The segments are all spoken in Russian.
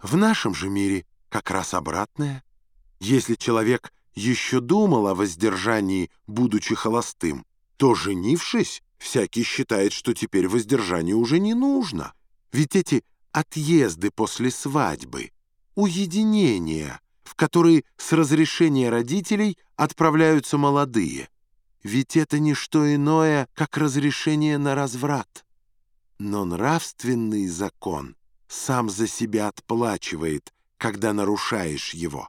В нашем же мире как раз обратное. Если человек еще думал о воздержании, будучи холостым, то, женившись, всякий считает, что теперь воздержание уже не нужно. Ведь эти отъезды после свадьбы, уединения, в которые с разрешения родителей отправляются молодые, ведь это не что иное, как разрешение на разврат. Но нравственный закон сам за себя отплачивает, когда нарушаешь его.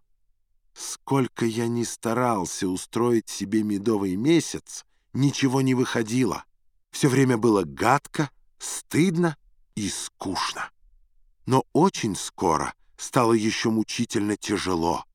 Сколько я ни старался устроить себе медовый месяц, ничего не выходило. Все время было гадко, стыдно и скучно. Но очень скоро стало еще мучительно тяжело.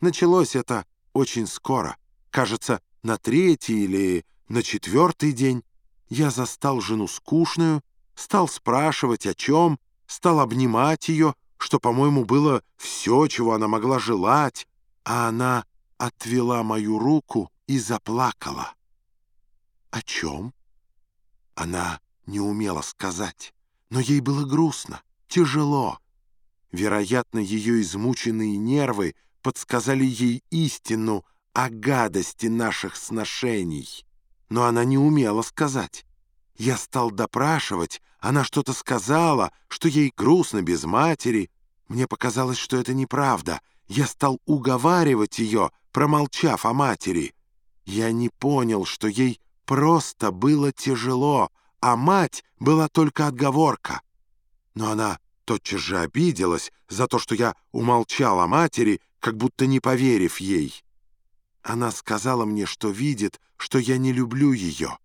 Началось это очень скоро. Кажется, на третий или на четвертый день я застал жену скучную, стал спрашивать о чем, стал обнимать ее, что, по-моему, было все, чего она могла желать, а она отвела мою руку и заплакала. О чем? Она не умела сказать, но ей было грустно, тяжело. Вероятно, ее измученные нервы подсказали ей истину о гадости наших сношений, но она не умела сказать. Я стал допрашивать, она что-то сказала, что ей грустно без матери. Мне показалось, что это неправда — я стал уговаривать ее, промолчав о матери. Я не понял, что ей просто было тяжело, а мать была только отговорка. Но она тотчас же обиделась за то, что я умолчал о матери, как будто не поверив ей. Она сказала мне, что видит, что я не люблю ее.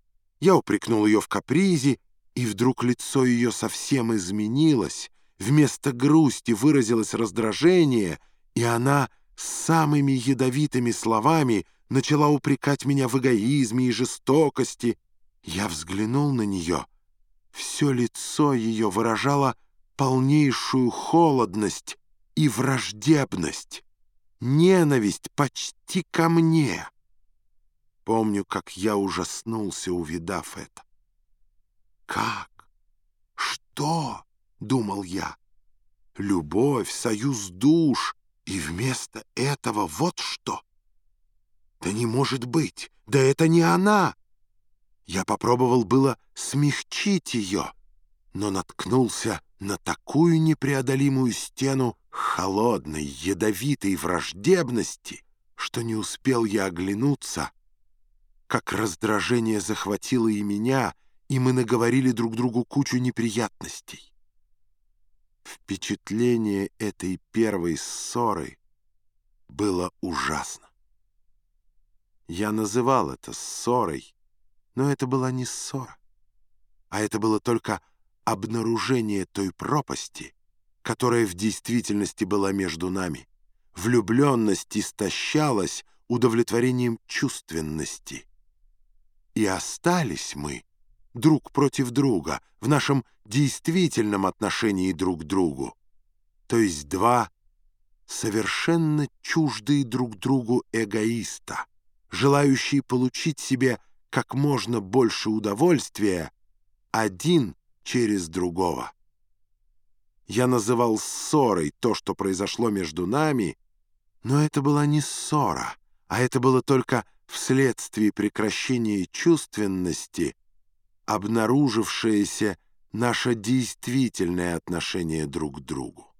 Я упрекнул ее в капризе, и вдруг лицо ее совсем изменилось. Вместо грусти выразилось раздражение — и она самыми ядовитыми словами начала упрекать меня в эгоизме и жестокости. Я взглянул на нее. Все лицо ее выражало полнейшую холодность и враждебность, ненависть почти ко мне. Помню, как я ужаснулся, увидав это. «Как? Что?» — думал я. «Любовь, союз душ, и вместо этого вот что. Да не может быть, да это не она. Я попробовал было смягчить ее, но наткнулся на такую непреодолимую стену холодной, ядовитой враждебности, что не успел я оглянуться, как раздражение захватило и меня, и мы наговорили друг другу кучу неприятностей. Впечатление этой первой ссоры было ужасно. Я называл это ссорой, но это была не ссора, а это было только обнаружение той пропасти, которая в действительности была между нами. Влюбленность истощалась удовлетворением чувственности. И остались мы друг против друга, в нашем действительном отношении друг к другу. То есть два совершенно чуждые друг другу эгоиста, желающие получить себе как можно больше удовольствия один через другого. Я называл ссорой то, что произошло между нами, но это была не ссора, а это было только вследствие прекращения чувственности обнаружившееся наше действительное отношение друг к другу.